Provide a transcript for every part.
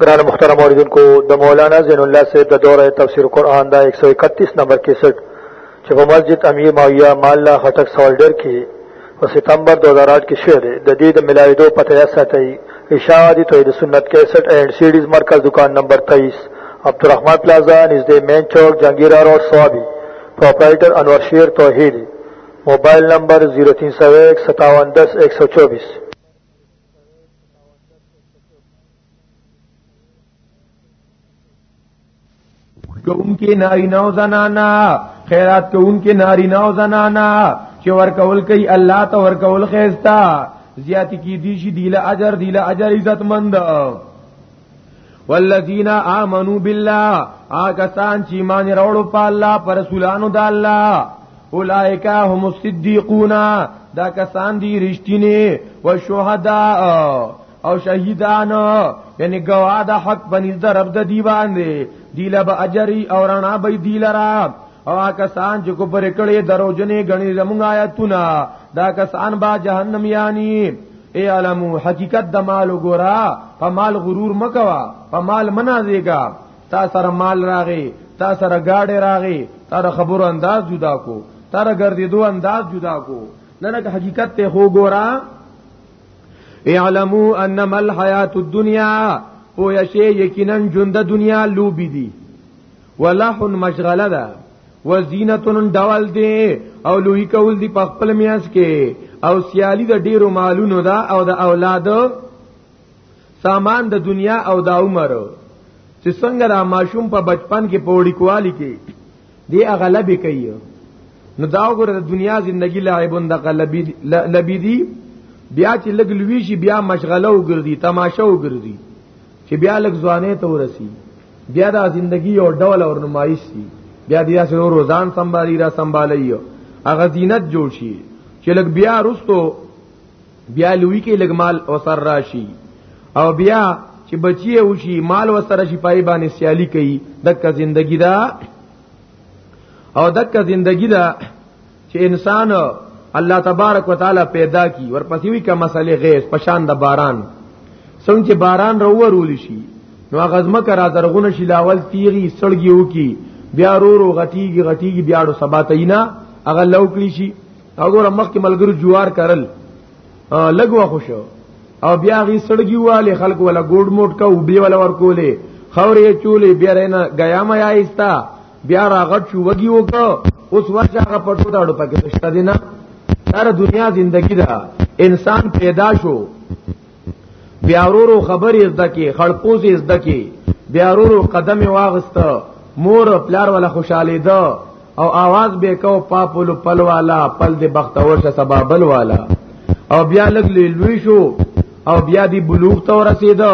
گران مخترم اوریدن کو د مولانا زین الله صاحب د دوره تفسیر قران دا 131 نمبر 61 چې په مسجد امیر ماویہ مالا خټک سوالډر کې په ستمبر 2008 کې شوه د دې د ملایدو پته یا ساتي اشاعه دي توحید سنت 61 اینڈ سیډیز مرکز دکان نمبر 23 عبدالرحمن پلازا نزدې مین چوک جنگیرا روډ سوابي پرپرایټر انور شیر توحیدی موبایل نمبر 03015710124 کوم کې ناری نو زنانا خیرات کوم کې ناری نو زنانا چې ورکول کوي الله ته ورکول خيستا زیات کی دي شي دیله اجر دیله اجر عزت مند والذین آمنو بالله آګه سان چې مان وروړو په الله پر رسولانو د الله اولائک هم الصدیقون دا کسان دي رښتینی او شهدا او شهیدان یعنی گواه د حق بنز د رب د دی باندې دی لب اجری او رڼا به دی لرا او کسان چې کو پر کړي دروځنې غني زمونږ آیاتونه دا کسان با جهنم یانی ای علمو حقیقت د مال وګورا په مال غرور مکوا په مال منازېګا تا سره مال راغی تا سره گاډه راغی تا سره خبرو انداز جدا کو تا سره ګرځېدو انداز جدا کو نه نه حقیقت ته هو ګورا اعلمو انما الحیات الدنیا پویا شی یقینا ژوند د دنیا لوبي دي ولح مشغله ده وزینتن ډول دی او لوی کول دی په خپل میاس کې او سیالی د ډیرو مالونو دا او د اولاد سامان د دنیا او د عمر چې څنګه را ماشوم په بچپن کې پوړی کوالی کې دی اغلبې کوي نو دا وګوره د دنیا ژوندۍ لاعبون د غلبی لبی دی بیا چې لګلوي شي بیا مشغله وګرځي تماشه وګرځي چې بیا لک ځوانې ته ورسی بیا دا زندگی او ډول او نمایش سی بیا بیا سره روزان سنبالي را سنبالي هغه زینت جوړ شي چې لک بیا رستو بیا لوی کې لګ مال او سر راشي او بیا چې بچي او شي مال و سره شي پای باندې سیالي کوي دک زندگی دا او دک زندگی دا چې انسان الله تبارک وتعالى پیدا کی ورپسې وی کوم مسلې غیث پشان د باران څنګه باران راوورول شي نو غزمه کرا درغونه شي لاول تیری سړګي وکي بیا رورو غټیږي غټیږي بیا ډو سبا تینا هغه لوکلی شي هغه مخ کې ملګرو جوار کرل لګوا خوشو او بیا غي سړګي والے خلق ولا ګوډ موټ کا وبي ولا ورکولې خورې چولې بیا رینه غیامه یا ایستا بیا راغټ شو وګي وکړو اوس ورچا هغه پټو داړو پکې نشته دي نه تر دنیا زندگی دا انسان پیدا شو بیا ورو خبرې زده کې خړپوزې زده کې بیا ورو قدم واغسته مور پلار ولا خوشاله ده او आवाज به کو پاپلو پل والا پل دې بختور شه سبابل والا او بیا لګ لوي شو او بیا دی بلوغ ته ورسېده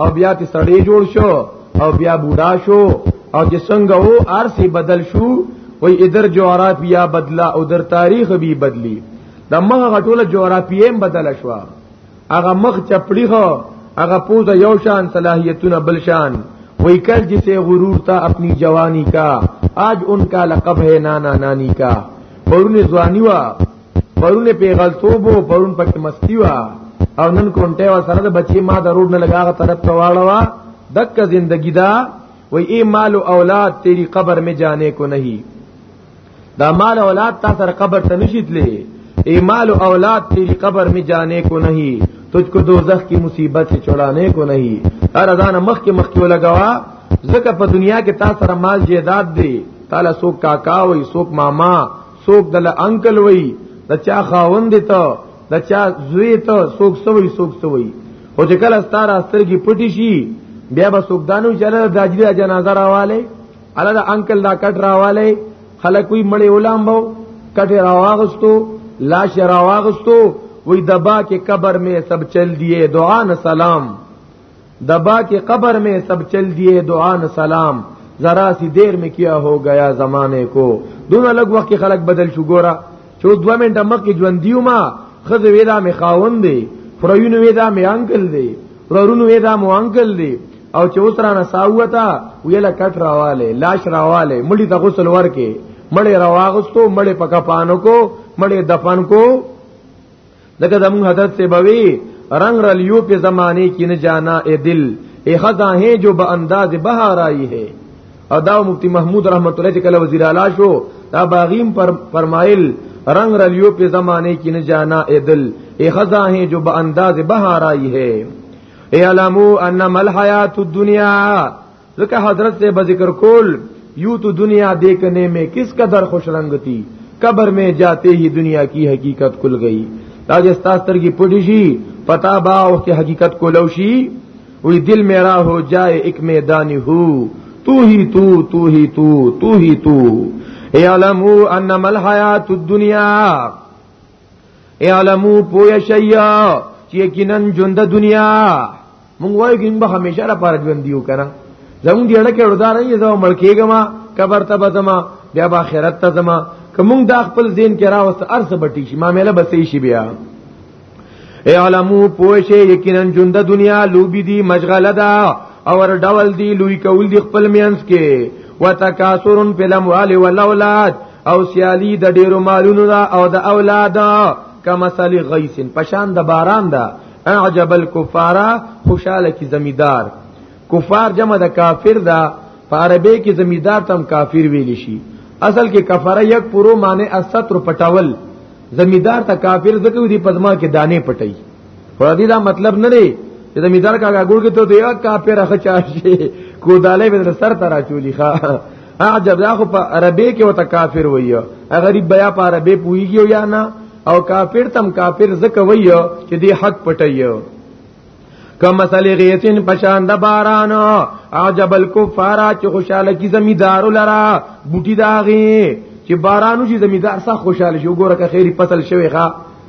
او بیا تی سړی جوړ شو او بیا بوډا شو او چې څنګه وو ارسی بدل شو وای ادھر جغرافیا بدلا او در تاریخ به بدلی د مغه غټوله جغرافیه بدل شو هغه مخ چپړی خو هغه پوزه یو شان صلاحیتونه بل شان وای کل جسے غرور تھا اپنی جوانی کا آج ان کا لقب ہے نانا نانی کا پرون ځواني وا پرونه پیغلتوب او پرون پکې مستی وا او نن کونټه وا سره د بچي ما ضرور نه لگاغه طرف ته واړوا دک زندگی دا وای ای مال او اولاد تیری قبر میں جانے کو نہیں دا مال اولاد تا سره قبر ته نشیت لې ای مال او اولاد تیری قبر میں جانے کو نہیں تجھ کو دوزخ کی مصیبت سے چھڑانے کو نہیں ہر اذان مخ کے مخ کیو لگاوا زکه په دنیا کې تا سره مال جیداد دی تعالی سو کاکا وای سو ماما څوک دل انکل وای د چا خاوند ته د چا زوی ته څوک سوی څوک سوی او چې کله ستاره سترګې پټی شي بیا به څوک دانو چې له داجلی جنازه راواله اله د انکل دا کټ راواله خلک وی مړی ولام بو کټ راواغستو لاش راواغستو وی دبا کې قبر می سب چل دیے دعا نه سلام دبا کی قبر میں سب چل دیے دعان سلام ذرا سی دیر میں کیا ہو گیا زمانے کو دونوں لگ وقت خلق بدل شو گورا چو دو منټه مکه ژوند دیو ما خزه ویدا می خاون دی فرایون ویدا می انکل دی ورونو ویدا مو انکل دی او چې اوس رانه ساوتا ویلا کټ راواله لاش راواله مړی ته غسل ورکه مړی راواغستو مړی پکا پانو کو مړی دفن کو لکه زمون حضرت سے بوی رنگ رلیو پہ زمانے کی نہ جانا اے دل اے خزاں ہے جو با انداز بہار آئی ہے او دا مفتی محمود رحمت الله چې کله وزیر اعلی شو دا باغیم پر فرمایل رنگ رلیو په زمانے کې نه جانا اے دل اے خزاں ہے جو با انداز بہار آئی ہے اے علمو انما الحیات الدنیا ځکه حضرت سے بذکر کول یو تو دنیا دیکھنے میں کس قدر خوش رنگ تھی قبر میں جاتے ہی دنیا کی حقیقت کھل گئی دا چې ستاسو ترګي پټی شي پتا با او کې حقیقت کولو شي وی دل میرا هو جائے ایک میدانی هو تو ہی تو تو ہی تو تو ہی تو یعلمو انما الحیات الدنیا اعلمو پویا شیا چې یقینا ژوند دنیا مونږ وایو چې به همیشه را پاره ژوند دیو کنه زموږ دی اړه کې وردا نه یې زو ملکیګه ما قبر ته بزما بیا با آخرت ته زما کوم دا خپل زین کې راوست ارس بټی شي معاملې بسې شي بیا اعلمو پوشه یقینا ژوند دنیا لوبي دي مشغله ده او ډول دي لوی کول دي خپل میانس کې وتکاسرن فلم والي والاولاد او سیالی د ډیرو مالونو دا او د اولاد کما سالی غیسن پشان د باران دا اعجب الکفارا خوشاله کی زمیدار کفار جمع د کافر دا په عربی کې زمیدار تم کافر ویل شي اصل کې کفاره یک پرو معنی استر پټاول زمیدار ته کافر زکه دی پزما کې دانه پټي خو دې دا مطلب نه دی چې زمیدار کا ګور کې ته دی کافر اخ چا شي کو داله به سر ترا چولی ښا عجب دا خو په عربی کې وته کافر وایو غریب بیا په عربی پویږي یا نه او کافر تم کافر زکه وایو چې دی حق پټیو کما مثل غیثن پشان د باران عجب الکفار چې خوشاله کی زمیدار لرا بوټی داغي چې بارانو چې زمیدار سره خوشاله شي وګوره که خیری فصل شوی ښا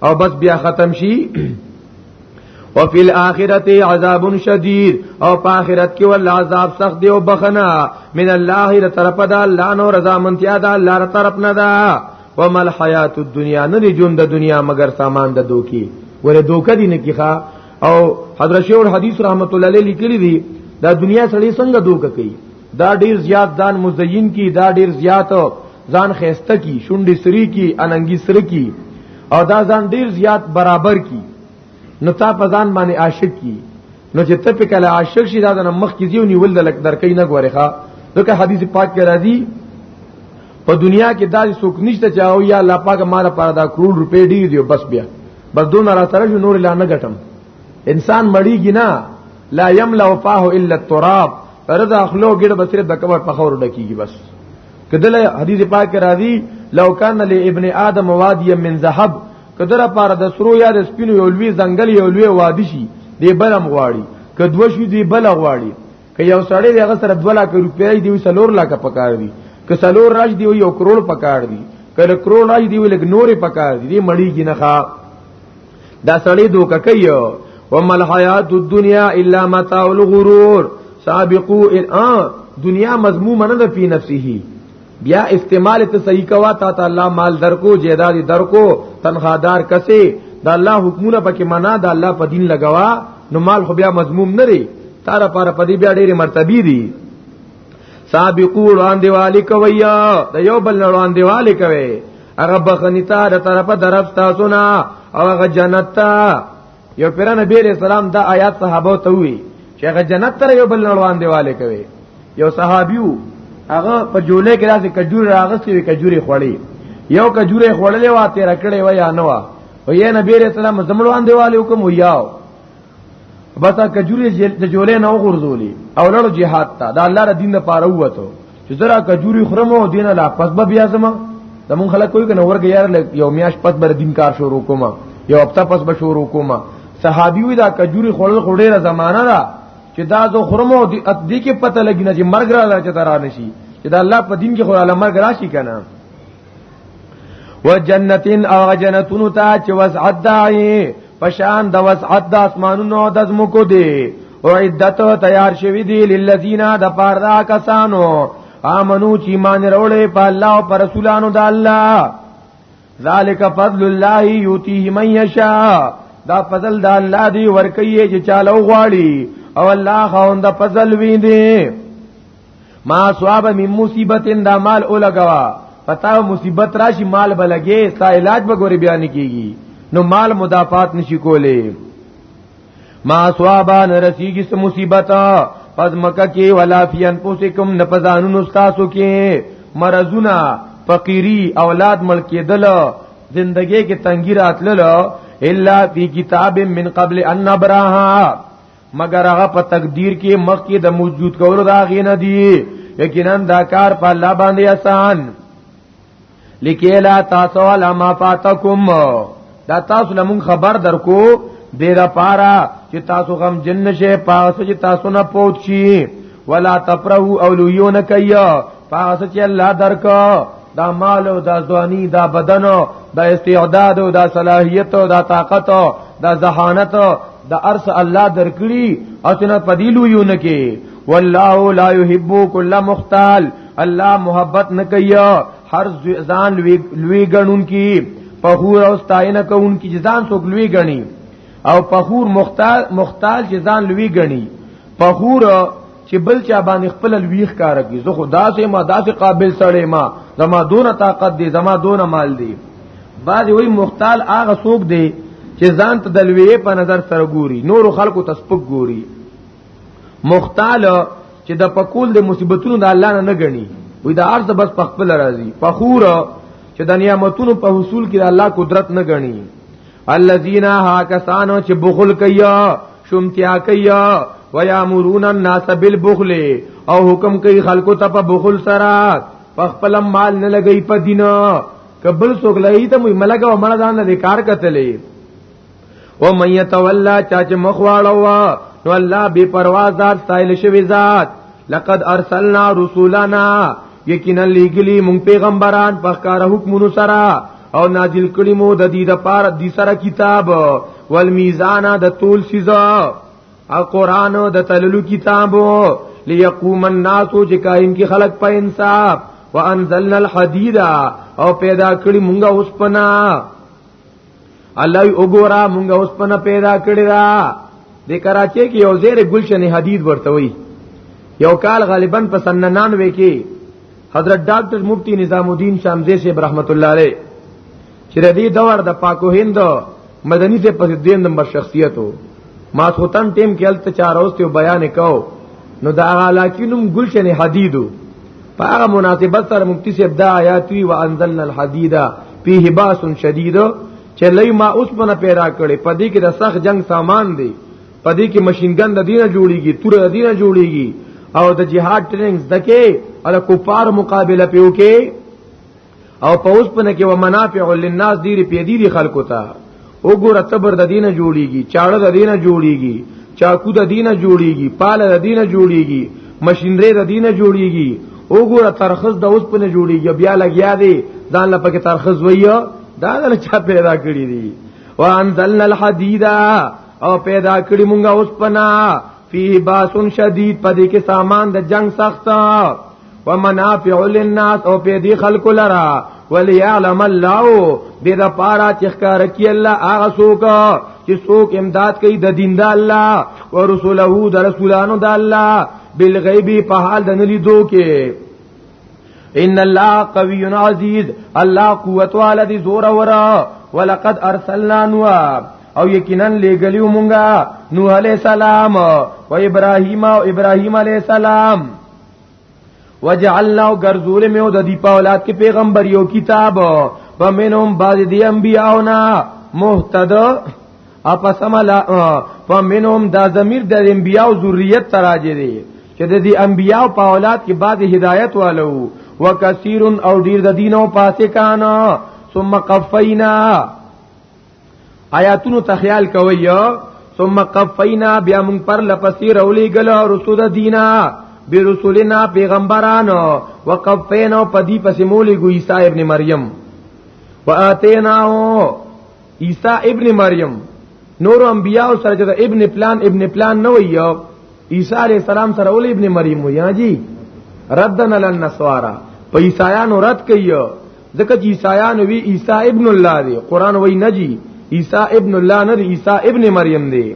او بس بیا ختم شي وفي الاخرته عذاب شدید او په اخرت کې ول عذاب سخت دی او بخنا من الله ر طرف دا الله نو رضا منتیا دا الله ر طرف نه دا ومل حیات الدنیا نه دی جون د دنیا مگر سامان د دوکي ور دوکه دی نه کیخه او حضرت شیخ الحدیث رحمت الله علیه لیکلی دی دا دنیا سړی څنګه دوکه کوي دا ډیر زیات ځان مزین کی دا ډیر زیات ځان خیسته کی شونډې سری کی اننګي سر کی او دا ځان ډیر زیات برابر کی نو تا په ځان باندې عاشق کی نو چې ته په کله عاشق شې دا د مخ کې دیو نیول د لک درکې نه غوړې ښا ځکه حدیث پاک کې راځي په دنیا کې دا څوک نشته چې او یا الله پاک مال پر دا کروڑ روپې ډیر دی بس بیا بس دون را سره نور لا نه غټم انسان مړیږي نه لا يملأ فاه الا التراب رضا خلو ګډ به صرف د کبر په خور ډکیږي بس کدل حدیث پاک راځي لو کان لابن ادم وادي من ذهب کدره پار د سرو یا د سپینو یو لوی ځنګل یو لوی وادي شي دی بلم غواړي کدو شو دی بل غواړي که یو سړی دغه سره 2 لک روپۍ دی سلور لک پکار دی که سلور راج دی یو کروڑ پکار دی که کروڑ راج دی لګ نورې پکار دی مړی جنخه دا سړی دوکه کوي وما الحیات الدنیا الا متاع الغرور سابقو الان دنیا مضمومه نه ده په نفسه بیا استعمال ته صحیح کوا تا ته الله مال درکو جیداد درکو تنخوادار کسي دا الله حکمونه پکې معنا دا الله په دین لګوا نو مال خو بیا مضموم نه لري تاره پاره پدی بیا ډېری مرتبه دي سابقو وړاندې والی کوي دا یو بل وړاندې والی کوي هغه بخنی تا د طرفه درف تاسو نه او هغه جنت تا یو پیر نبی علیہ السلام دا آیات صحابه ته وی چې هغه جنت تر یو بل روان دیواله کوي یو صحابیو هغه په جولې کې راځي کجور راغستې وی کجوري خوړې یو کجوري خوړلې واته رکړې و یا نو او یې نبی رسول الله زمړوان دیواله حکم ویاو بس کجوري د جولې نه وغورځولې او لړ جهاد ته دا الله ر دین لپاره وته چې زرا کجوري خرمو دین لا پس به بیا زما زمون خلک کوی کنه ورګ یار یو میاش پس بر دین کار شروع کوما یو هفته پس به شروع کوما صحابي وی دا کجوري خړل خړې زمانہ دا چې دا زو خرمو دی ادي کې پته لګی نه چې مرګ را راځي ترانه شي چې دا الله په دین کې خو علامه مرګ راشي کنه و جنتین او جنتونو ته چې وسعت دای پشان د وسعت د اسمانونو د زمکو دی او عدت تیار شوی دی للذین د پاردا کسانو امنو چې مان وروړي په الله او پر رسولانو د الله ذالک فضل الله یوتیه من یشاء دا فضل د الله دی ورکیه چې چالو غواړي او الله خوند فضل ویندي ما صحابه من مصیبت دا مال اولګوا پتا مصیبت راشي مال بلګي ستا علاج به ګوري بیان کیږي نو مال مدافعات نشي کوله ما صحابه نرسیږي سم مصیبت پس مکه کې ولا فی انفسکم نفذانون استاسو کې مرزونه فقیری اولاد مړ کېدل زندګي کې تنګی راتلل الا فی کتاب من قبل ان نبراها مگر هغه په تقدیر کې مخ کې د موجود کولو دا غي نه دی یقینا دا کار په الله باندې آسان لکه لا تاسو ولا ما فاتکم دا تاسو لمون خبر درکو دې را پارا چې تاسو غم جن شي پاسو چې تاسو نه پوت شي ولا تفرحوا اولویون کیا پاسو چې الله درکو دا مال او دا ځواني دا بدن دا استعداد او دا صلاحیت او دا طاقت او دا ذهانت د ارس الله درکړي او تنه پدیلو یو نه کې والله لا يحب كل مختال الله محبت نه کوي هر ځان لوی غنون کی پخور او ستاینه کوون کی ځان څوک لوی غني او پخور مختال مختال چې ځان لوی غني پخور چې بل چا باندې خپل لویخ کار کوي زه خدا سه ما داسې قابل سړې ما زما دون طاقت دی زما دون مال دی بعض وی مختال هغه څوک دی چې ځان ته د لوی په نظر سره ګوري نور خلکو تسبق ګوري مختال چې د پکول د مصیبتونو د الله نه نه غني وي د ارز بس په خپل راضي فخور چې د نعمتونو په حصول کې د الله قدرت نه غني الذين هاکسانو چې بخل کیا شومتیا کیا ويامرون الناس بالبخل او حکم کوي خلکو ته په بخل سره په خپل مال نه لګي په دینه کبل سوګ لای ته مې ملګه او مړه ځان نه کار کتلې او مې يتولى چا چې مخواړه وا نو الله بے پروا ذات سایل شوی ذات لقد ارسلنا رسولنا یقینا لګلی مونږ پیغمبران په کار حکمونو سره او نازل کړي مو د دې د پاره د سره کتاب والمیزان د تول سزا او قران د تللو کتابو ليقوم الناس چې قائم کې خلق په انصاف وانزلنا الحديد او پیدا کړی مونږه اوس پنا الله وګورا مونږه اوس پنا پیدا کړی دا د کراچۍ کې یو زیر گلشن حدید ورته وي یو کال غالبا په سن 99 کې حضرت ډاکټر مفتی نظام الدین شامزی صاحب رحمت الله علیه چې د دې دور د پاکو هند مدني ته په دې نمبر شخصیت وو ما څوتن ټیم کې الته چار اوست یو بیان وکاو نو دا علاکینم گلشن حدیدو په هغه مناسبت سره مفتی صاحب دا آیات وی وانزلنا الحدید فيه باس شدید چې لای ما اوس په پیدا کړي په دې کې د سخت جنگ سامان دی پدې کې ماشينګن د دینه جوړيږي تور د دینه جوړيږي او د جهاد ټریننګ دکې او د کفار مقابله پیو کې او پوس پنه کې ومنافع للناس دې پیدي دي خلکو ته وګوره تبر د دینه جوړيږي چاړه د دینه جوړيږي چاکو د دینه جوړيږي پال د دینه جوړيږي ماشينري د دینه جوړيږي وګوره ترخص د اوس پنه جوړيږي بیا لګیا دی ځان لپاره ترخص وایي دا نه چا پیدا کړی دی وانزلنا الحديدا او پیدا کړی مونږه اوس پنا فی باسن شدید پدې کې سامان د جنگ سخت ومنافع للناس او په دې خلکو لرا وليعلم الله دې دا پارا چې ښکار کی الله هغه څوک چې څوک امداد کوي د دین د الله او رسوله د رسولانو د الله بالغیب په حال د نلیدو کې ان الله قوی عزیز الله قوت والذی زور ورا ولقد ارسلنا نوح او یقینا لګلیو مونږه نوح علیہ السلام و ابراهیم او ابراهیم علیہ السلام وجعلنا غرزول میو د دی په اولاد کې پیغمبر یو کتاب پمنهم بعض دی انبیاءنا مهتد اپا سملا فمنهم دا ضمیر د انبیاء او ذریت تراجه دي چې د دې انبیاء په اولاد کې بعد هدایت والو وکثیر او ډیر د دین او فاسقان ثم قفینا آیاتونو ته خیال کوی ثم قفینا بیا موږ پر لپسې رولې ګل او رسول دینا برسولنا پیغمبرانو وقفینا پدی پسې مولې ګو عیسی ابن مریم واتیناو عیسی ابن مریم نور انبیاء سره چې د ابن پلان ابن پلان نه وي عیسی علی السلام سره ول ابن مریم وي جی ردن للنسوارا په عیسایانو رد کوي ځکه چې عیسایانو وی عیسی ابن الله دی قران وای نه جی عیسی ابن الله نه عیسی ابن مریم دی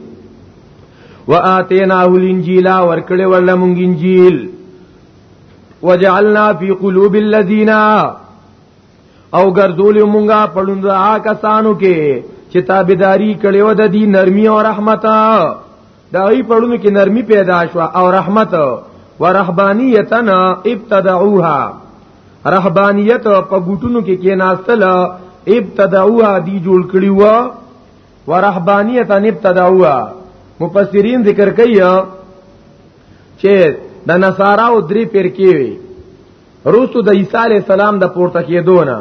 واتیناه الانجیل ورکړې ورله مونږ انجیل وجعلنا فی قلوب الذین او ګرځول مونږه پړوند آ کسانو کې چې تابعداري کړي و د دې نرمي او رحمت دا ای پړوند کې نرمي پیدا شو او رحمت ورهبانیتن ابتدعوها رهبانیت په ګټونو کې کې ناستل ابتدعوها دی جوړ کړي و ورهبانیتن ابتدعوها مفسرین ذکر کوي چې د نصارا او درې پیر کې وي روسو د عیسی علی السلام د پورته کېدو نه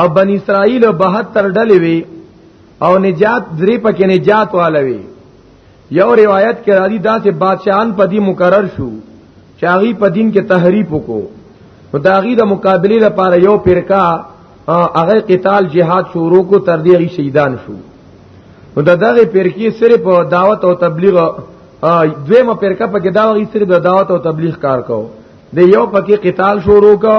او بن اسرائیل 72 ډلې وی او نجات درې پکې نجات والوي یو روایت کې راځي دا چې بادشاہان په دې مقرر شو چې هغه په دین کې تحریف وکړو نو دا غي د مقابله لپاره یو فرقه هغه قتال جهاد شروع کو تر دې شهیدان شو نو دغه فرقې صرف دعوت او تبلیغ دویمه پرکه پکې دا وغي صرف د دعوت او تبلیغ کار کو د یو پکې قتال شروع کو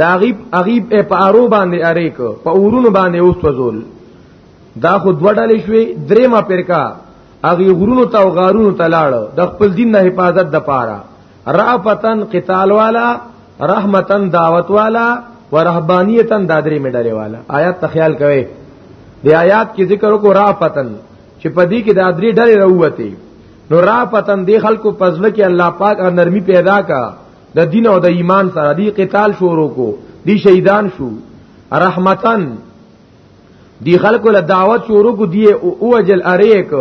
دا غیب غیب په ارو باندې اره کو په اورونو باندې اوس وزول دا خو دوه ډلې شوې دریمه پرکه اغي غرونو ته او غارونو ته لاړ د خپل دین نه حفاظت د پاره رافطن قتال والا رحمتن دعوت والا ورهبانیتن دادری مډره والا آیات تخیال کوي د آیات کې ذکر کو رافطن چې په دې کې دا درې ډلې راووتې نو را پتن دې خلکو پزله کې الله پاک هغه نرمي پیدا کا د دین او د ایمان سره دې قتال شروع کو دې شهیدان شو رحمتن دې خلکو له دعوت شروع کو دې او اجل اریک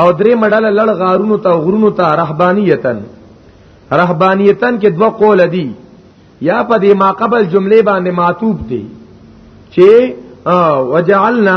او درې مډل لړ غارونو ته غرونو ته رهبانیتن رهبانیتن کې دوه قول دي یا په دې ما قبل جمله باندې معطوب دي چې وجعلنا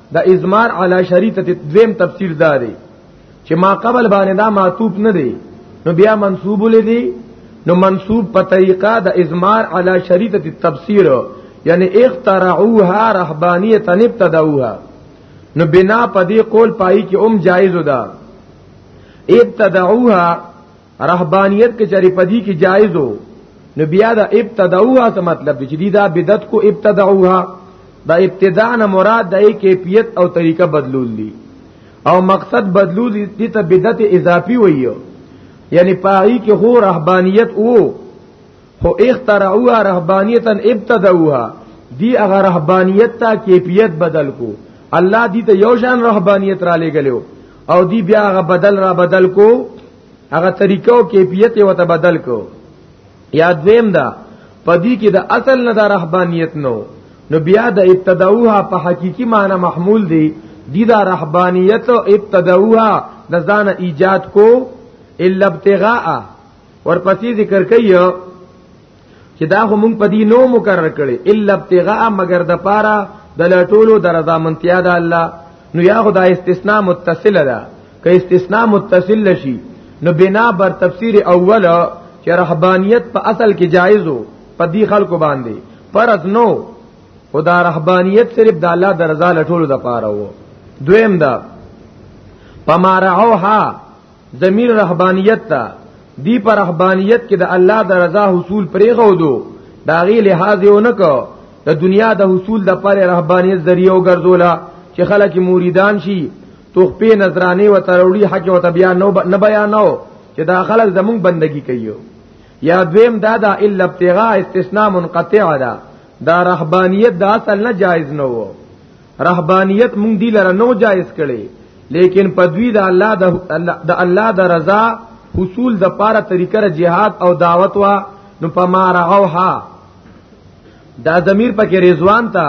د ازمار علی شریطه دویم تفسیر دا دی چې ما قبل باندې دا معطوف نه دی نو بیا منصوب لدی نو منصوب په طریقه د ازمار علی شریطه تفسیر یعنی اخترعوها رهبانیه ابتدعوها نو بنا پدې قول پای کې ام جایز ده ابتدعوها رهبانیت کې چری پدی کې جایز وو نو بیا دا ابتدعوها څه مطلب دی چې دی دا بدعت کو ابتدعوها دا ابتداء نه مراد د کیفیت او طریقه بدلول دي او مقصد بدلول دي ته بدعت اضافي وایو یعنی پای کې هو رهبانیت وو خو اخترعوها رهبانیتا ابتدعوها دی هغه رهبانیت ته کیفیت بدل کو الله دې ته یو شان رهبانیت را لګلو او دی بیا هغه بدل را بدل کو هغه طریقو کیفیت یې وته بدل کو یا دویم دا پدی کې د اصل نه د رهبانیت نو نو بیا د ابتداوها په حقيقي معنی محمول دی دی دا رهبانیت او ابتداوها د ځان ایجاد کو الا ابتغاء ورپسې ذکر کوي چې دا خو مونږ په دې نو مقرر کړي الا ابتغاء مگر د پاره د لټولو د رضا منتیا د الله نو یا خدا استثناء متصل ده که استثناء متصل شي نو بنا بر تفسیر اول چې رهبانیت په اصل کې جایز وو په دې خلکو باندې پرز نو خدا رهبانیت صرف د الله د رضا لټولو د پاره وو دویم دا پمارعوها ضمیر رهبانیت ته دی پر رهبانیت کې د الله د رضا حصول پرېغو دو دا غي لحاظ یو نه کو د دنیا د حصول د پر رهبانیت ذریعہ وګرځولا چې خلک مریدان شي توخپې نظرانه و تروړي حق او تبیا نو نه بیانو چې دا خلک زموږ بندگی کوي یا دویم دا دا الا ابتغاء استثناء منقطع دا دا رهبانیت دا اصل نه جایز نه وو رهبانیت مونږ دی لره نو جایز کړي لیکن په دوی د الله د الله د رضا حصول د پاره طریقه جهاد او دعوت وا نو په ما راغوها دا ضمیر پکې رضوان ته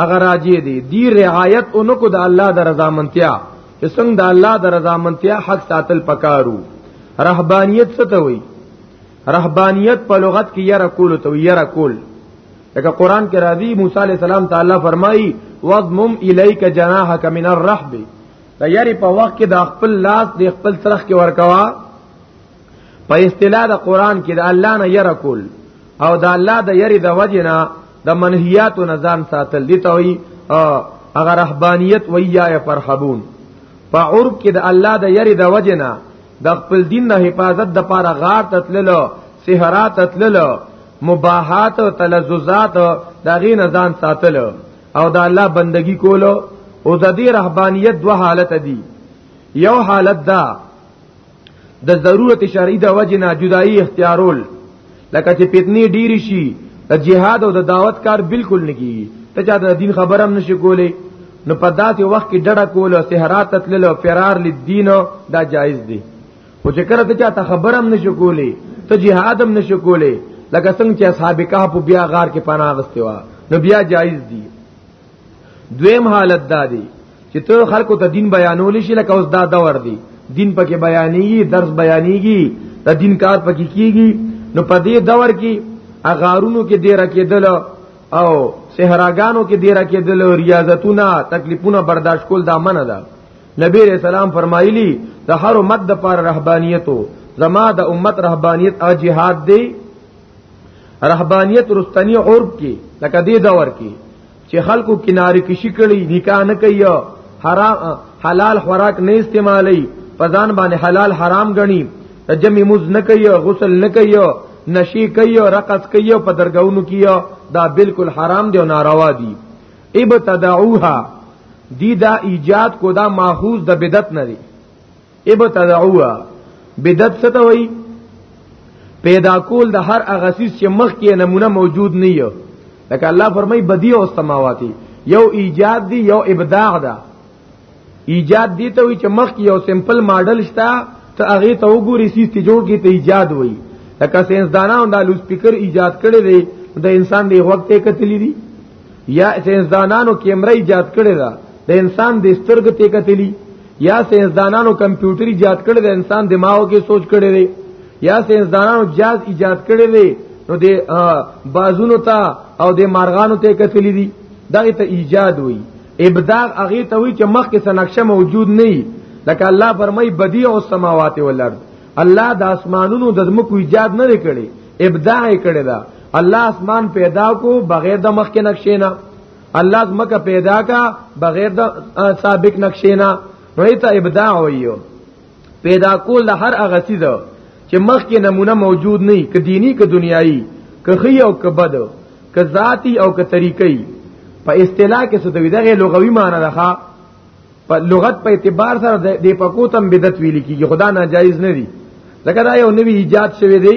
هغه راځي دي دی رعایت اونکو د الله د رضا منتیا چې څنګه د الله د رضا منتیا حق ساتل پکارو رهبانیت څه ته وایي رهبانیت په لغت کې یره کول ته یره کول لکه قران کې راځي موسی عليه السلام تعالی فرمایي وضمم الیک جناحک من الرحب دا یاري په وخت کې د خپل لاس د خپل ترخ کې ورکوا په اصطلاح د قران کې د الله نه یره کول او د الله د یری د وجنه د منهیات او نزان ساتل دي ته وي هغه رهبانیت ویا فرحبون په عرب کې د الله د یری د وجنه د خپل دین نه حفاظت د پاره غار تتللو صحرا تتللو مباحات او تلذذات دا غي نزان ساتل او دا الله بندگی کولو او د دې رهبانيت دوه حالت دي یو حالت دا د ضرورت شرعي د وجه نه جدایي اختیارول لکه چې پیتنی ډیری شي د جهاد او د دعوت کار بالکل نه کیږي ته چا د دین خبرم نشي کولای نو په داسې وخت کې ډډه کول او صحرا تتلل او فرار لدین دا جایز دی خو چې کړه ته چاته خبر هم نشو کولی ته جهاد هم نشو کولی لکه څنګه چې اصحاب کهف بیا غار کې پناه غستې و نو بیا جایز دی دویم حالت دا دی چې ته خلکو ته دین بیانول شي لکه اوس دا دور دی دین پکې بیانېږي درس بیانېږي د دین کار پکې کیږي نو په دې دور کې اغارونو کې دیر کېدل او صحراګانو کې دیر کېدل ریاضتونه تکلیفونه برداشت کول دا منه ده نبی علیہ السلام فرمایلی د هر امت د پر رهبانیتو زما د امت رهبانیت او جهاد دی رهبانیت رستنی عرب کې لکه دې دور کې چې خلکو کناري کشي کړي نکاح نه کوي حرام حلال خوراک نه استعمالي پزان باندې حلال حرام غني جمع مز نه کوي غسل نه کوي نشي کوي رقص کوي په درګاونو کې دا بالکل حرام دی او ناروا دی ابتدعوها دی دا ایجاد کو دا ماخوذ د بدعت نه دی ابتدعوها بدعت څه ته وایي پیدا کول د هر هغه سیس چې مخ کې نمونه موجود نه یو لکه الله فرمای بدیع او سماواتی یو ایجاد دی یو ابداع ده ایجاد دي ته وي چې مخ یو سیمپل ماډل شته ته هغه ته وګوري سیس ته جوړ کی ته ایجاد وي لکه ساينس دانانو د لوس سپیکر ایجاد کړي دي د انسان دی وخت ته کتلی دي یا ساينس دانانو کیمرا ایجاد کړي دا د انسان د سترګ ته کتلی یا ساينس دانانو کمپیوټر ایجاد کړي د انسان دماغ کې سوچ کړي دي یا ساينس دانانو جاز ایجاد کړي دي نو د بازونو ته او د مارغانو ته کتلی دي دغه ته ایجاد وي ابداع هغه ته وی چې مخکې څه نقشه موجود نه وي لکه الله فرمای بدیع السماوات والارض الله د اسمانونو د زمکو ایجاد نه کړي ابداع یې کړی دا الله اسمان پیدا کو بغیر د مخکې نقشې نه الله زمکه پیدا کا بغیر د سابق نقشې نه نو ته ابداع وایو پیدا کول د هر هغه څه ده چې مخکې نمونه موجود نه ک دینی ک دنیایي ک خي او ک بد ک ذاتی او ک طریقې په اصطلاح کې څه دوی دغه لغوي معنی ده په لغت په اعتبار سره د پکوتم بدعت ویل کیږي خدا ناجایز نه دی لکه دا یو نوی ایجاد شوی دی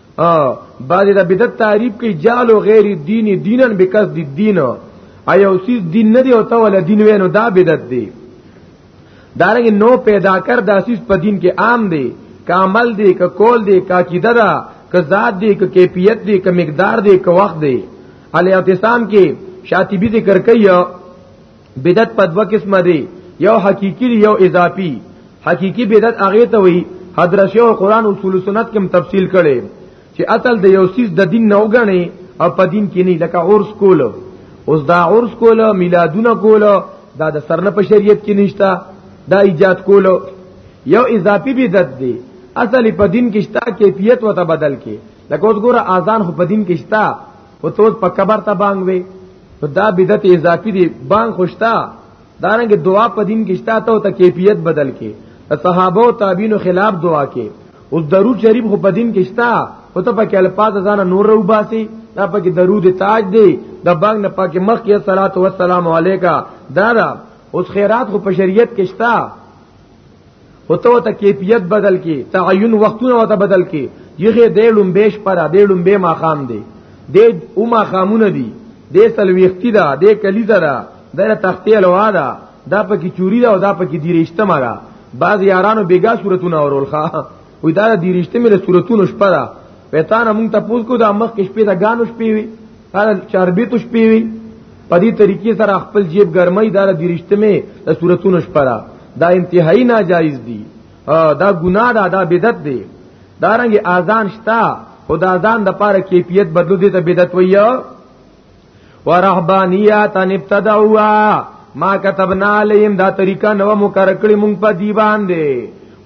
ا باندې د بدعت تعریف کوي جال او غیر دین دینن بکس د دین ایو سی دین نه دی او ته ول دین وینو دا بدعت دی دارنګ نو پیدا کر داسیس په دین کې عام دی کامل دی ک کول دی کا کیده دا ک ذات دی ک کیفیت دی ک مقدار دی ک وخت دی الاعتصام کې شاطبی ذکر کوي بدعت په دوه قسمه دی یو حقيقي یو اضافي حقيقي بدعت هغه ته وي حضرت شیخ قرآن اصول سنت کې تفصیل کړي چې اصل د یو سیس د دین نه وګڼي او په دین کې نه لکه عرس کول اوس دا عرس کول میلادونه کول دا د سرنه په شریعت کې نشتا دا ایجاد کول یو اضافي بدعت دی اصل په دین کې شتا کیفیت وته بدل کې لکه اوس ګوره اذان خو په دین کې شتا او ته په قبر ته بانګ وې نو دا بدعت اضافي دی بانګ خوشتا دارنګ دعا په دین کې شتا ته ته کیفیت بدل کې صحابه او تابعین خلاف دعا کې او درود شریف خو په دین کې شتا او ته په کې الفاظ ځان نور رو باسي دا په کې درود تاج دی د بانګ نه پاکه مخ کې صلوات و سلام علیکا دا دا اوس خیرات خو په شریعت کې شتا هوته ته کیفیت بدل کی تعین وختونه وته بدل کی یغه د لومبیش پر د لومبه ماقام دی د او ماقامونه دی د سلویختی دا د کلیزه دا د تختی الوا دا دا پکې چوری دا او دا پکې دیریشته مرا بعض یارانو بیګا صورتونه اورول ښا وې دا دیریشته مې صورتونو شپه دا پېتانه مونږ ته پوس کو دا مخ کې شپې دا غانو شپې وي هر چاربي تو شپې وي په دې طریقې سره خپل جیب ګرمۍ دار درشتمه د صورتونو شپرا دا انتهایی ناجایز دي دا ګناه ده دا بدعت دی دارنګ اذان شتا خدا اذان د پاره کیفیت بدلو دي ته بدعت ویو ورهبانیات ان ابتدعوا ما كتبنا عليهم دا طریقہ نو مقرر کړی مونږ په دی باندې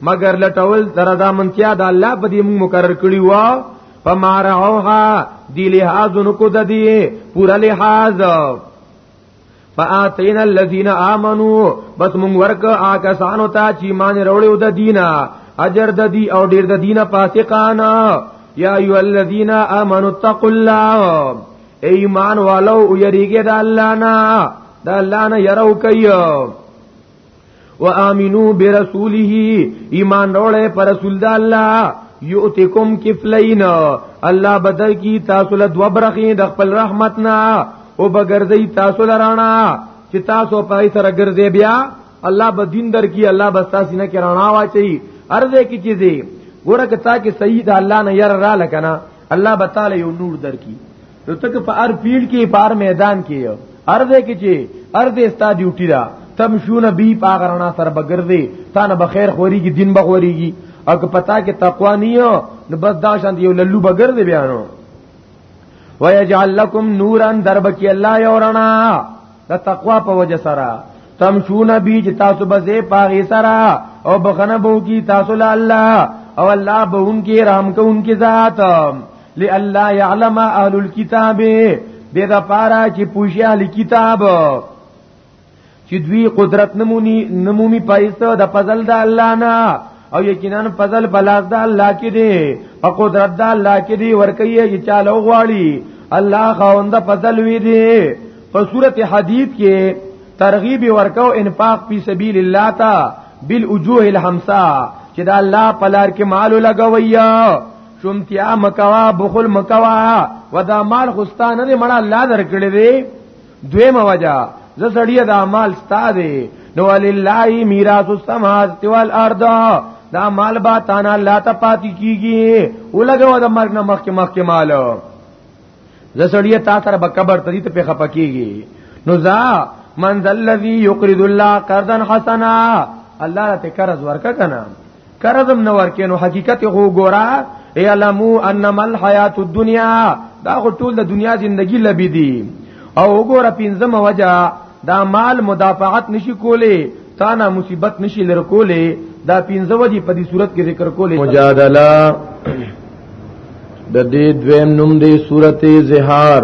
مگر لټول تر دا منتیا د الله په دی مونږ مقرر کړی و فمارعوها دی لحاظ نکو د دی پورا لحاظ فآتینا الذین آمنو بس مونږ ورک آکسانو ته چې مان وروړو د دینه اجر د دی او ډیر د دینه فاسقانا یا ایو الذین آمنو اتقوا الله ایمان والو یریګه د الله نه د الله نه یرو کوي و امنو برسوله ایمان روړې پر رسول د الله یؤتکم کفلین الله بدر کی تاسو له دو برخې د خپل رحمت نه او بغرزی تاسو لرانا چې تاسو په ای سره ګرځې بیا الله به دین در کی الله بس تاسو نه کرانا واچي ارزه کی چیزې ګوره کتا کې صحیح د الله نه ير را لکنه الله بتعالی یو نور درکې نو تک په ار فیلډ کې په ار میدان کې یو ارزه کې چې ارزه ستا ډیوټي دا تم شون بی پاغرنا سر بغرزه تا نه بخیر خوريږي دین بخوريږي او که پتا کې تقوا نیو نو بس دا شان یو للو بغرزه بیانو ويجعل لكم نورا دربکی الله یورنا د تقوا په وجه سره تمشون بی چې تاسو به زی پاغي سره او بخنه بو کی تاسو له الله او الله به ان کې رحم کو ان کې ذات لئلا يعلم اهل الكتاب دې دا پارا چې پوښي اهل کتاب چې دوی قدرت نمونی نمومي پایسته د فضل د الله نه او یقینا فضل بلاس د الله کې دی او قدرت د الله کې دی ورکیږي چې چاله غواړي الله خوند فضل وی دی په صورت حدید کې ترغیب ورکاو انفاق فی سبیل الله تا بالوجوه الحمسا چې دا الله پلار کې مال لګویا شومتیا مکوا بخل مکوا ودا مال خستانه مړه الله درکړي دی دویمه وجہ زه سړی دا مال ستا دی نو لله میراث السماوات والارض دا مال با تانا الله ته پاتې کیږي ولګو د مرګ نه مخکې مخکې مال زه سړی تا سره به قبر ته دې ته پیخه پکېږي نو ذا من ذا الذي يقرض الله قرضا حسنا الله ته قرض ورکا کنه کرزم نه ورکینو حقیقت خو ګورا اعلمو انما الحیات الدنیا دا خو ټول د دنیا زندگی لبی دی او وګوره پنځم وجہ دا مال مدافعت نشي کولی تا نه مصیبت نشي لر کولی دا پنځه وجې په دې صورت کې ذکر کولی مجادله د دې دویم نوم دی سورته زهار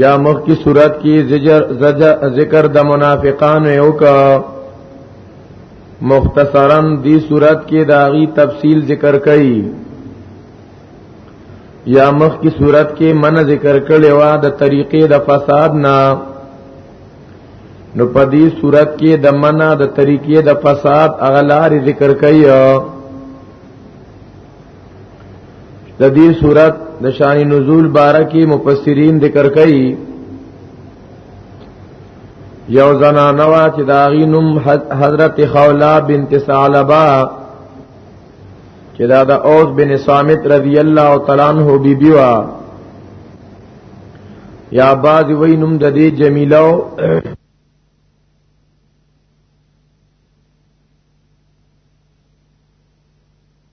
یا مخ کی صورت کی زجر زجر ذکر د منافقان یو کا مختصرا دی صورت کې داغي تفصیل ذکر کړي یا مخ کی صورت کې من ذکر کړي وا د طریقې د فساد نه نو په دې صورت کې د منع د طریقې د فساد اغلار ذکر کړي د دې صورت د شان نزول بارکی مفسرین ذکر کوي یو زنا نوا چې داغي نوم حضرت خولا بنت ثعلبہ چې دا د اوس بن صامت رضی الله تعالی عنہ بی بی وا یا باز وی نوم د دې جمیلو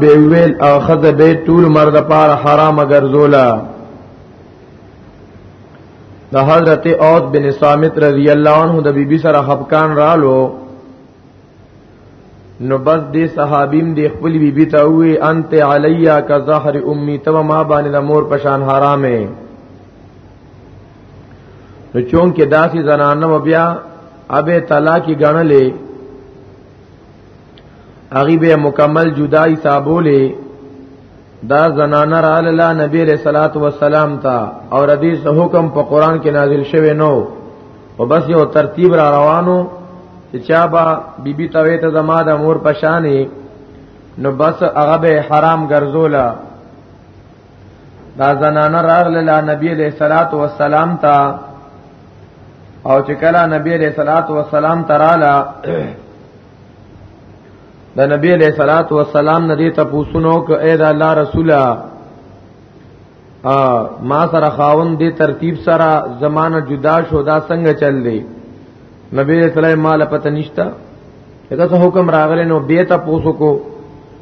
به ویل اخذ به طول مرد پار حرام ګرځولا د حضرت اوس بن صامت رضی الله عنه د بیبي سره خفقان رالو نو بس دې صحابیم دې خپل بیبي ته وی انت علیا کا زهر امي تب ما باندې د مور پشان حرامه نو چون کې داسي زنانه بیا ابه طلاق غنلې هغه به مکمل جدا حسابولې دا زنانه را لاله نبی علیہ الصلات والسلام تا او ردی سه حکم په قران کې نازل شوه نو او بس یو ترتیب را روانو چې چا با بیبي توی ته زما د مور پشانې نو بس هغه به حرام ګرځولا دا زنانه راغله لا نبی علیہ الصلات والسلام تا او چې کله نبی علیہ الصلات والسلام تراله د نبی علیہ الصلات والسلام نه دې ته پوښتنو ک اے دا الله رسولا ا ما سره خاون دې ترتیب سره زمانہ جدا شو دا څنګه چل دی نبی علیہ السلام مال پته نشتا دا څه حکم راغلی نو به ته پوښتنه کو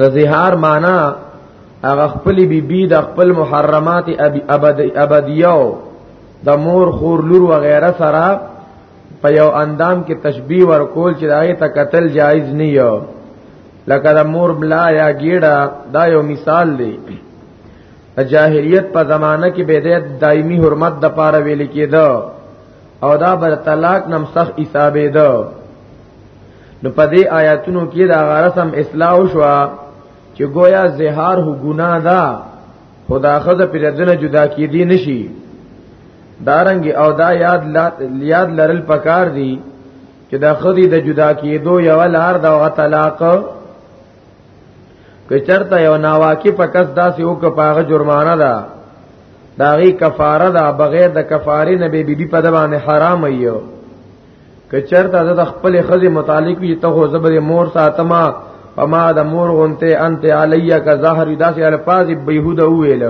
د زهار معنا هغه خپل بی بی د خپل محرمات ابدیو د مور خور لور و غیره سره په یو اندام کې تشبیه ورکول چې دای ته قتل جایز نه یو لکه د مور بلا یا ګیړه دا یو مثال دی د جاهلیت په زمانہ کې به د دایمي حرمت د پاره ویل کېده او دا بر طلاق نم سخت حسابې ده نو په دې آیاتونو کې دا غرسم اصلاح شو چې گویا زهار هو ګنا ده خدا خود پر دنه جدا کې دي نشي دارنګ او دا یاد یاد لرل پکار دي چې دا خدي د جدا کېدو یو لار دا غ طلاق که چرته یو ناواکی پکس داسې او که پاغه جرمانه ده داغي کفاره ده بغیر د کفاره نه به بیبي په د باندې حرام ایو که چرته زه د خپل خزي متعلق وي ته خو زبر مور ساتما پما د مور غونته انت علیا کا ظاهر داسې الفاظ بیهوده ویل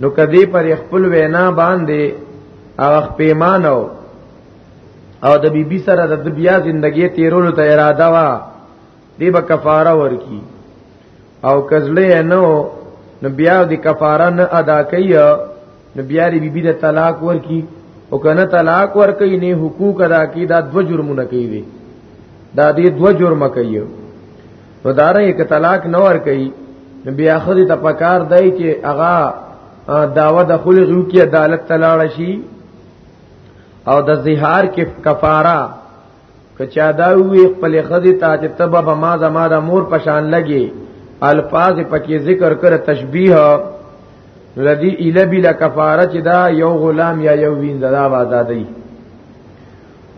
نو کدی پر خپل وینا باندې هغه پیمانو او د بیبي بی سره د بیا زندگی تیرولو ته اراده وا دی به کفاره ورکی او کزله نو نو بیا د کفاره نه ادا کوي نو بیا ری بیبی د طلاق ورکی او کنه طلاق ورکی نه حقوق ادا کی دا دو جرمونه کوي دي دا دې دو جرم کوي نو داره یک طلاق نه ور کوي نو بیا خو دې تپکار دی چې اغا داوا د خلق یو کی عدالت تلاړ شي او د زهار کې کفاره که چا دا وی خپل خزی ته چې تبه به ما زما د مور پشان لګي الفاظ پکې ذکر کړ تشبیه ردی اله بلا کفاره چې دا یو غلام یا یو وین دا آزادای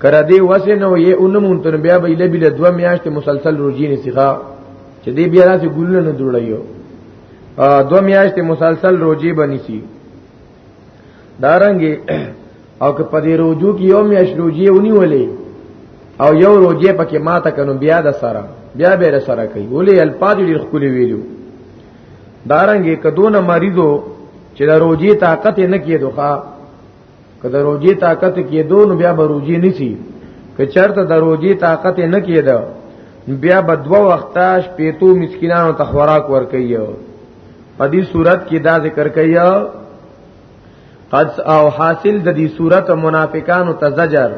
کړه دی وسه نو یې اونمون تر بیا به اله بلا دوه میاشتې مسلسل روزي نه سیخه چې دی بیا راځي ګلونه نه جوړایو دوه میاشتې مسلسل روزي بنی سي دارنګي او که په دې روجو کې یو میاش روجي ونیولې او یو روجه پکې ماته کنو بیا د سره بیا به سره کوي ولې الفاظ ډېر خولي ویلو دارنګي کدونه مریضو چې د روجي طاقت نه کېدو ښا که د روجي طاقت کېدو نو بیا به روجي نسی که چرته د روجي طاقت نه کېدو بیا به دو وخته شپېتو مسکینانو ته خوراک ورکیو په دې صورت کې دا ذکر کوي قد او حاصل د دې صورت منافقانو ته زجر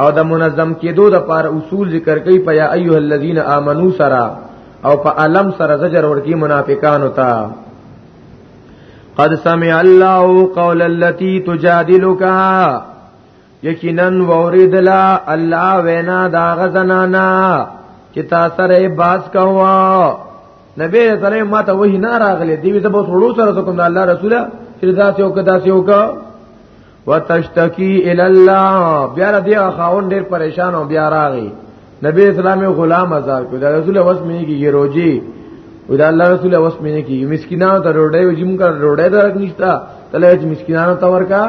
او د منظم کېدو د پار اصول ذکر کوي په یا ایه الذین آمنو سرا او په علم سره زجر ورکی منافقانو ته قد سمع الله قول التي تجادلك یقینا وریدلا الله وینا دا غزنانا چې تاسو رې باس کوو نبی صلی الله علیه وسلم ماته وحی نه راغله دی زه به وړو سره کوم د الله رسوله چې ذات یو کدا سیو کا وتشتکی ال الله بیا دې خاون ډیر پریشان او بیا راغی نبی اسلام غلام آزاد کړ دا رسول اوس مې کیږي روزي او دا الله رسول اوس مې کیږي مسکینانو ته روړې او جیم کر روړې درک نشتا تله چې مسکینانو ته ورکا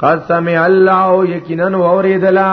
قد سمع الله یقینا اوریدلا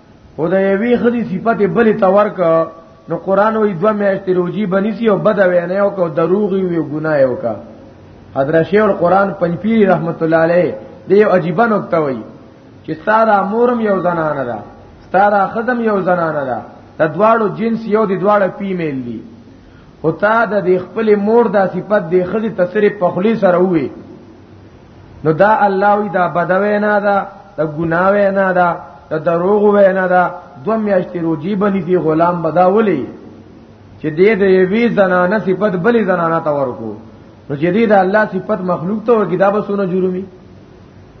او د یوې خدي صفت بل تورک نو قران وی دوه میاشتې روزي بنسي او بد وینه او کو دروغي وی ګناه او کا حضرت شیخ القران پنځپیر رحمت الله علیه دیو عجیب نقطه وی چې ستاره مورم یو زنانه ده ستاره خدم یو زنانه ده د دواړو جنس یو دی دواړه پیمیل دي او تا د خپل مور د صفت د خدي تصریف په خلی سره وې نو دا الله وی دا بدوي نه دا د ګناوي نه دا د دروغ وي نه دا دو میاشتې روجي بني دي غلام بداولي چې دې د یوې زنانه صفت بلې زنانه ته ورکو نو چې دې د الله صفت مخلوق ته ورګي دا به سونه جرمي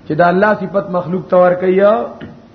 چې د الله صفت مخلوق ته ورکي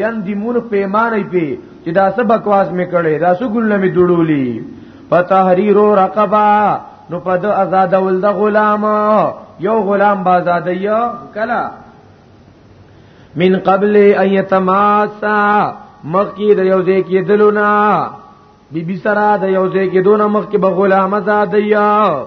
یم دی مون پیمانه پی چې دا څه بکواس می کړي دا څه ګل می دړولی فتحریر رقبا نو پد آزاد ول د غلام یو غلام بازاد یو کلا من قبل ان یتماسا مخکی د یو ځای کې دلونا بی بی سرا د یو ځای کې دونه مخکی به غلام آزاد یو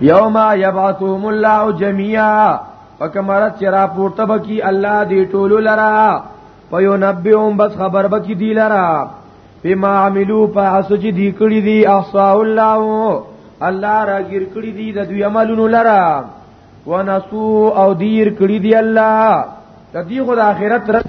یوم یبعثهم الله جميعا فکمرت چرا پورته بکی الله دی ټولو لرا وينبئهم بس خبر بکی دی لرا بما عملو په اسو چې دی کړی دی احصا الله الله را ګیر کړی دی د دوی عملونو لرا ونسو او دیر کړی دی الله د دې خدای اخرت رد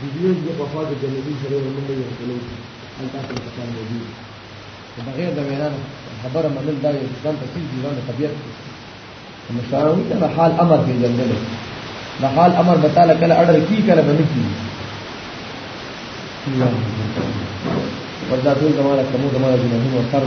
ددوی د پخوا د جنوبي سره یو نوم یو کلی دی هلته اتل کسان موجود دي خو بغیر د وینا نه خبره منل دا یو ځان ته څیز دي ځان د طبیعت دی مشرانو ته د حال امر پېژندل د حال امر به تعالی کله اډر کی کله به نه کیږي وردا ټول زمانه کومو زمانه جنوبي ورسره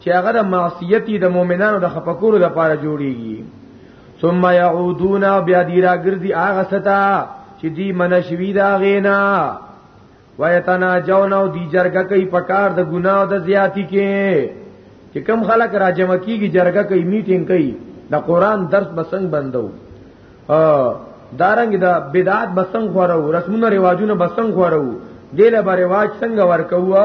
چې هغه د معصیتی د مؤمنانو د خپکورو د پاره جوړیږي ثم يعودون بیا دی را ګرځي هغه ستا چې دی منشوی دا غینا ويتناجون او دی جرګه کوي پکار د ګناه او د زیاتی کې چې کم خلک راجم کیږي جرګه کوي میټینګ کوي د قران درس بسنګ بندو ا دارنګ دا بدعت بسنګ خورو رسمونه رواجونه بسنګ خورو دله به رواج څنګه ورکوه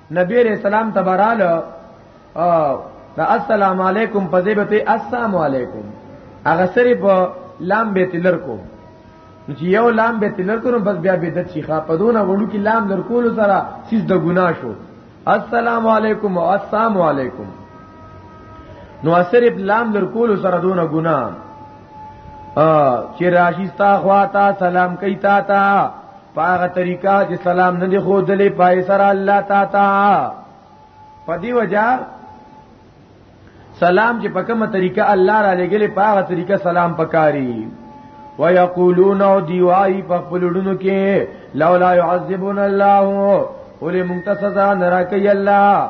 نبی علیہ السلام تبرال دا السلام علیکم په ځای به السلام علیکم هغه سری په لام به تلر کو چې یو لام به تلر کو نو بس بیا به د شيخه په دونه وړو کې لام در کول سره سیس د ګنا شو السلام علیکم او السلام علیکم نو صرف لام در کول سره دونه ګنا چې راشي ستا خواتا سلام کوي تا تا پاغه طریقہ چې سلام نه دی خو دلې پای سره الله تا تا پدی وجہ سلام چې په کومه طریقه الله را لګلې په هغه طریقه سلام پکاري ويقولون او دیوای په خپلونو کې لولا يعذبون الله ولې مونږ ته سزا نه راکړي الله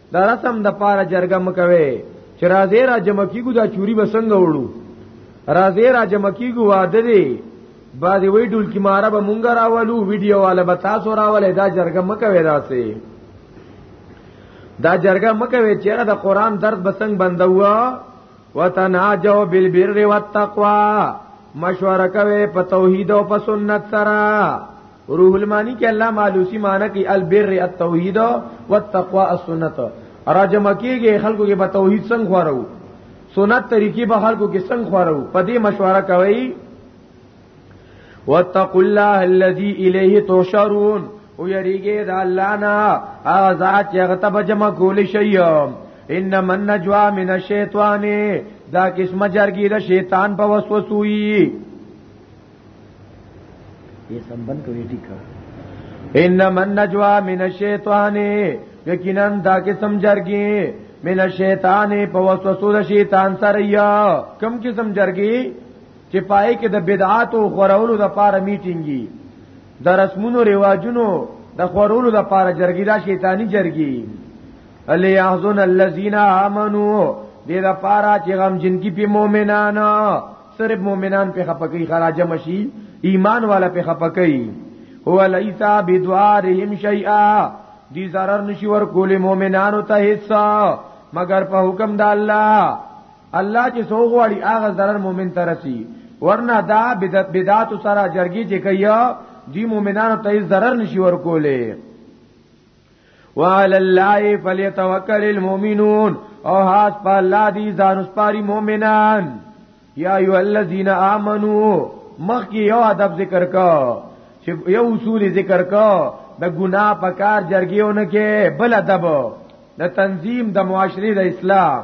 دا رسم د پاره جرګه مکوي چې راځي را جمع کیګو دا چوری بسنګ وړو راځي را جمع کیګو واده دی بعد وی ډول کی مارا به مونږ راولو ویډیو والا به تاسو راولې دا جرګه مکوي داسې دا جرګه مکوي چې دا قران درس بسنګ بندوا وتناجو بالبر والتقوا مشوره کوي په توحید او په سنت سره روح المانی کې الله مالوسی معنی کې البر التوحید والتقوا السنت راجم کېږي خلکو کې به توحید څنګه خورو سنت طریقې به خلکو کې څنګه خورو په دې مشوره کوي واتقوا الله الذي اليه تحشرون او یریږي د الله نه هغه ذات چې هغه ته جمع کول شي ان من نجوا من الشیطان دا قسمه جرګی د شیطان په وسوسوي یہ سمبن کو ویٹی کھا انما النجوا من الشیطان یقینا دا قسم جرګي من الشیطان په وسوسو د شیطان سره یا کم قسم جرګي چې پای کې د بدعات او خورولو د پاره میټینګي د رسمونو ریواجونو د خورولو د پاره جرګي دا شیطانی جرګي الی یحزن الذین آمنو دې د پاره چې غم جن کی په مؤمنانو صرف مؤمنان په خپګي خراج مشي ایمان والا په خپګي هو ليس بدوارهم شيئا دي zarar نشي ور کول مؤمنانو ته هیڅ مگر په حکم د الله الله چې سو غواړي هغه zarar مؤمن ترسي ورنه دا بدعت بدعت سره جرګي چې کوي دي مؤمنانو ته zarar نشي ور کوله وعلى الله فليتوكل المؤمنون او هاس په الله دي ځان سپاري مؤمنان یا ایو الذین آمنو مخکې یو ادب ذکر کا چې یو اصول ذکر کا د ګنا په کار جرګیونه کې بل ادب د تنظیم د معاشري د اسلام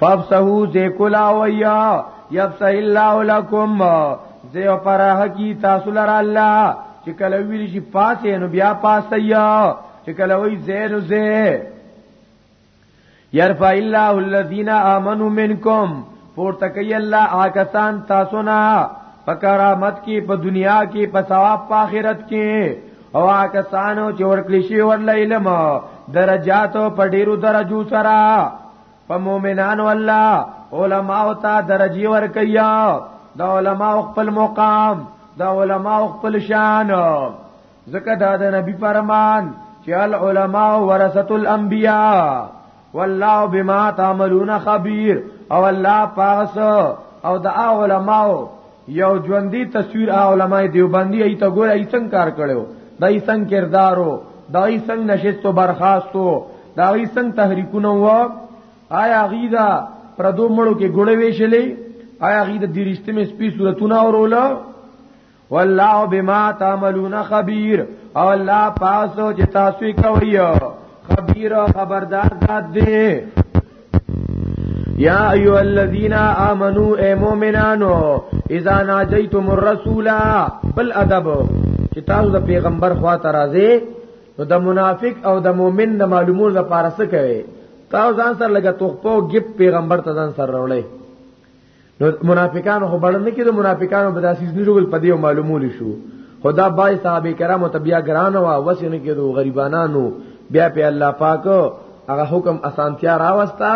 فافسحو زی کلا ویا یفسح الله لكم زی او پراه کی تاسو لر الله چې کله ویل شي پاسې نو بیا پاسه یا چې کله وی زین او زی يرفع الله الذين امنوا منكم پورته کوي الله آکسان تاسو نه په کرامت کې په دنیا کې په ثواب په آخرت کې او آکسانو چې ورکړي شي ورل علم درجاتو په ډیرو درجو سره په مؤمنانو الله علما او تا درجی ور کیا د علما خپل مقام د علما خپل شان زکه دا د نبی فرمان چې العلماء ورثه الانبیاء والله بما تعملون خبير او الله پاس او د علماء یو ژوندۍ تصویر علماء دیوبندی ای ته ګوره ای څنګه کار کړو دای څنګه کردارو دای څنګه نشستو برخاستو دای څنګه تحریکونه و آیا غیدا پردو مړو کې ګړې ویشلې آیا غیدا د رښتمه سپی صورتونه اورولا والله بما تعملون خبير او الله پاسو چې تاسو کوي خبير خبردار ذات دی یا ایو الذین آمنو اے مومنانو اذا ناجیتم الرسول بل ادب چې تاسو د پیغمبر خوا ته راځي نو د منافق او د مؤمن د معلومو لپاره څه کوي تاسو ځان سره لګه توخپو ګپ پیغمبر ته ځان سره راولئ نو منافقانو خو بړل نه کېدو منافقانو په داسې نه جوړل پدې معلومول شو خدا بای صحابه کرامو ته بیا ګران وا وسې نه کېدو غریبانانو بیا په الله پاک هغه حکم اسانتیا راوستا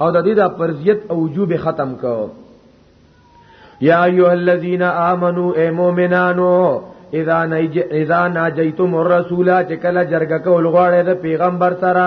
او د دې د فرضیت او وجوب ختم کو یا ایها الذین آمنو اے مومنانو اذا ناجیتم الرسول چې کله جرګه کول غواړي د پیغمبر سره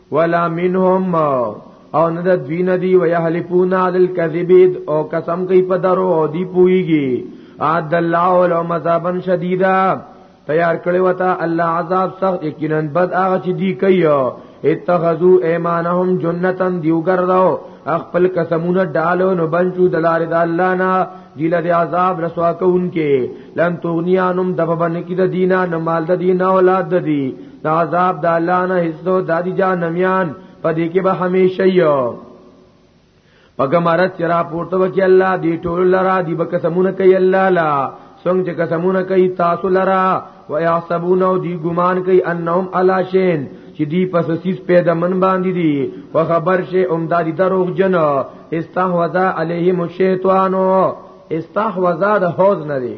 ولا منهم او نه د دوی نه دی ويحلفون علی الكذب او قسم کوي په درو او دی پويږي عد الله ولو مذابن شدیدا تیار کړی وتا الله عذاب سخت یقینا بد هغه چې دی کوي اتخذوا ایمانهم جنتن دیو ګرځاو خپل قسمونه ډالو نو بنچو دلار د الله نه دیل د عذاب رسوا کوونکې لن تغنیانم دببن کی د دینه نه مال د دینه اولاد د دی دا عذاب د الله نه هیڅو دادی جهنميان پدې کې به همیشه یو پګه مرز چې را پورته وکي الله دې ټول لرا دې به قسمونه کوي الله لا څنګه چې قسمونه کوي تاسو لرا و يحسبون او دې ګمان کوي انهم علا شین چې دې پس سیس پیدا من باندې دي او خبر شي اومدا دې دروغ جن استحوذا علیهم الشیطانو استحوذا د حوز نه دی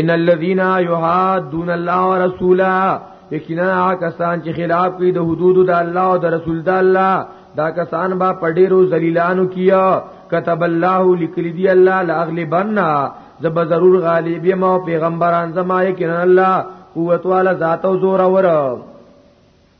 ان الذين يحادون الله ورسوله یقینا کسان چې خلاف کوي د حدود د الله او د رسول د الله دا کسان با پډیرو ذلیلانو کیا كتب الله لکلی دی الله لاغلبن زب ضرور غالب یم او پیغمبران زما یقینا الله قوت والا ذات او زور اور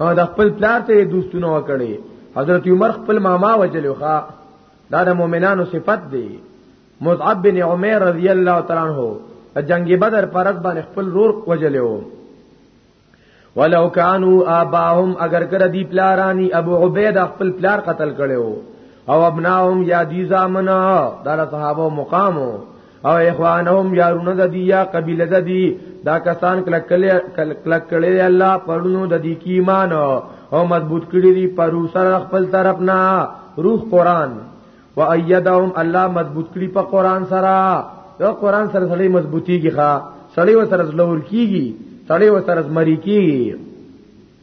ها د خپل پلار ته دوستونه وکړي حضرت عمر خپل ماما وجلو ښا دا د مؤمنانو صفت دی مصعب بن عمر رضی الله تعالی عنہ په جنگ بدر پرز باندې خپل رور وجلو ولو کانوا اباهم اگر کړه دی پلارانی ابو عبیده خپل پلار قتل کړو او ابناهم یا دی زامنا دا صحابه مقامو او اخوانهم یارونه د دی یا قبیله د دی دا کسان کلک کړي الله پرونو د دی کی ایمان او مضبوط کړي دی پر سره خپل طرف نه روح قران و ایدهم الله مضبوط کړي په قران سره دا قران سره سړی مضبوطیږي ښا سړی و سره زلور کیږي سړی و سره مری کیږي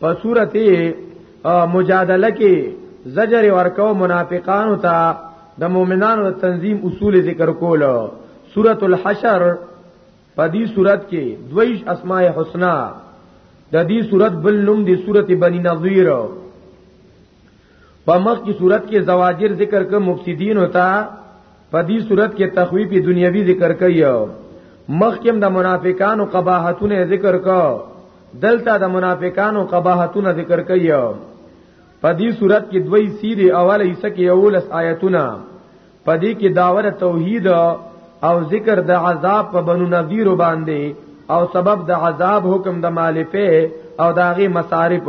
په سورته مجادله کې زجر ورکو منافقانو ته د مؤمنانو د تنظیم اصول ذکر کول سورۃ الحشر په دې سورۃ کې دویش اسماء الحسنا د دې سورۃ بل نوم دی سورۃ بنی نظیر په مخ کی صورت کې زواجر ذکر ک مفسدین ہوتا په دې صورت کې تخویف دنیوي ذکر کوي مخ کې د منافقانو قباحتونه ذکر کو دلته د منافقانو قباحتونه ذکر کوي په دې صورت کې دوی سیری اوله حصہ کې اولس آیتونه په دې کې داور توحید او ذکر د عذاب په بنو نذیر باندې او سبب د عذاب حکم د مالفه او داغي مصارف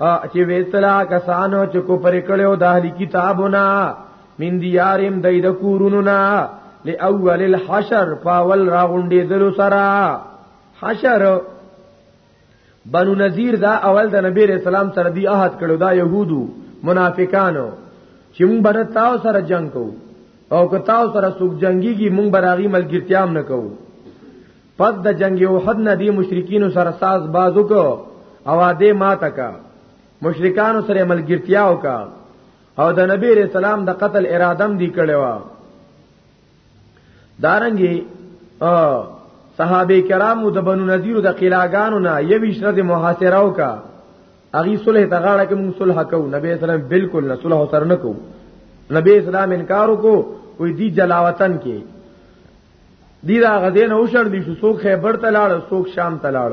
چې ویستلا کسانو چې کو پر کړو د اهلی کتابونه من دیارم دای د کورونو نا لاول الحشر پاول راغونډې دلو سرا حشر بنو نذیر دا اول د نبی رسول سلام سره دی عہد کړو دا يهودو منافقانو چې موږ بر تاو سره جنگ کو او که تاو سره سوق جنگي کی موږ براغي ملګرتیام نه کوو پس د جنگ احد نه دی مشرکین سره ساز بازو کو او اده ما تکا مشرکان سره ملګرتیا وکا او د نبی رسول سلام د قتل ارادم دی کړو دارنګي صحابه کرامو د بنو نذیر د قلاګانو نه یوی شرط محاصره وکا اغي صلح ته غاړه کې موږ صلح کو نبی اسلام بالکل نه صلح سره نه کو نبی اسلام انکار کو وې دی جلاوطن کې دی دا غدین او شر دي شو څوک خیبر ته لاړ څوک شام ته لاړ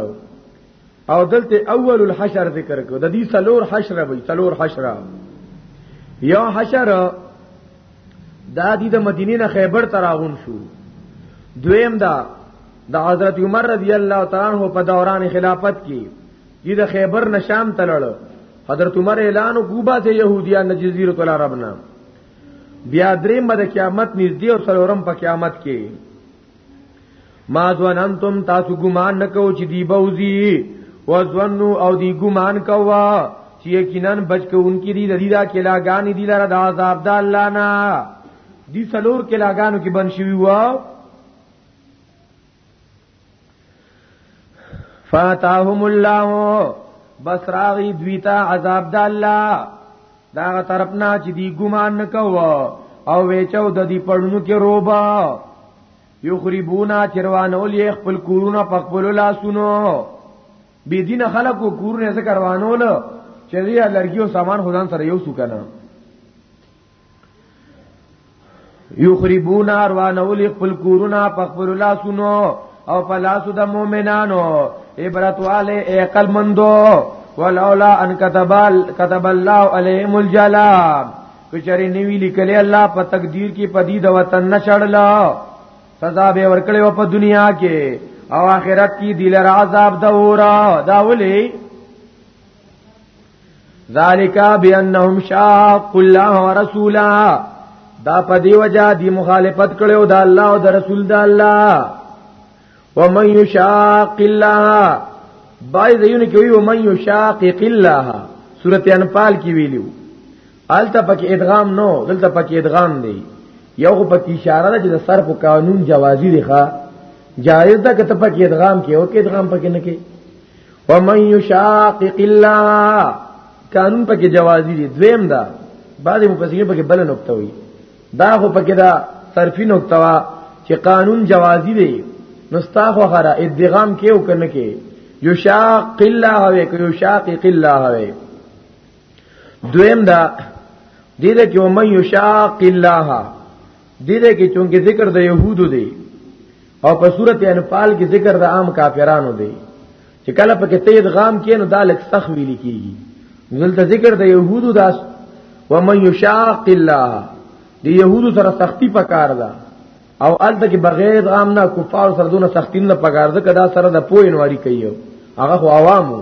او دلته اول الحشر ذکر کو د دې سلور حشر به سلور حشر یا حشر دا دی د مدینه نه خیبر ته راغون شو دویم دا د حضرت عمر رضی الله تعالی عنہ په دوران خلافت کې دی د خیبر نشام تلړ حضرت عمر اعلان کوبا ته يهوديان د جزيره العرب نه بیا دریم به د قیامت نږدې او څلورم په قیامت کې ما ظننتم تاسو ګمان نکو چې دی بوزي وظنوا او دی ګمان کوا چې یقینا بچ کوونکی دی د دې را کې لاګان دی لره د عذاب د الله نه دی څلور کې لاګانو کې بن شوی وو فاتاهم الله بس راغی دویتا عذاب د الله دا طرف نه چې دی ګمان نکوه او ویچو د دې پړونو کې روبا یخربونا چروانول یې خپل کورونه په خپل لاسونو بی دین خلکو کورونه ځکه روانول چې لرګي او سامان خدان سره یو سو کنه یخربون اروانول خپل کورونه په خپل لاسونو او په لاسو د مؤمنانو عبرت والے عقل مندو ولولا ان كتب كتب الله عليهم الجلا کچری نیوی لیکلی الله په تقدیر کې پدی د وطن نشړلا سزا به ورکړې په دنیا کې او آخرت کې دلر عذاب د اورا داولی ذالک بانهم شاق الله ورسولا دا په دی وجہ دی مخالفت کړو دا الله او د رسول دا الله ومن یشاق الله بای زینو کې وی ومن یشاق الله سورته انفال کې ویلو الته پکې ادغام نو دلته پکې ادغام دی یو خو پکې اشاره ده چې د صرف قانون جوازي دی ښا جایز ده که ته پکې ادغام کې او کې ادغام پکې نه کې ومن یشاقق الله قانون پکې جوازي دي دویم دا بعضی مفسرین پکې بل نقطه وي دا خو پکې دا صرفي نقطه وا چې قانون جوازي دی نو ستا خو خره ادغام کې او کنه کې یشاق الله هوي کو یشاقق الله هوي دویم دا دې دې کې ومن یشاق الله دې دې کې چونګې ذکر د يهودو دی او په صورت انفال کې ذکر د عام کافرانو دی چې کله په کې تید غام کې نو دالک سخ ویل کیږي دلته ذکر د يهودو داس ومن یشاق الله دی يهودو سره سختی پکار ده او الته کې بغیر عام نه کفار سره دونه سختی نه پکار ده کدا سره د پوینواری کوي هغه عوامو